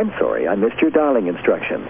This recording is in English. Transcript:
I'm sorry, I missed your dialing instructions.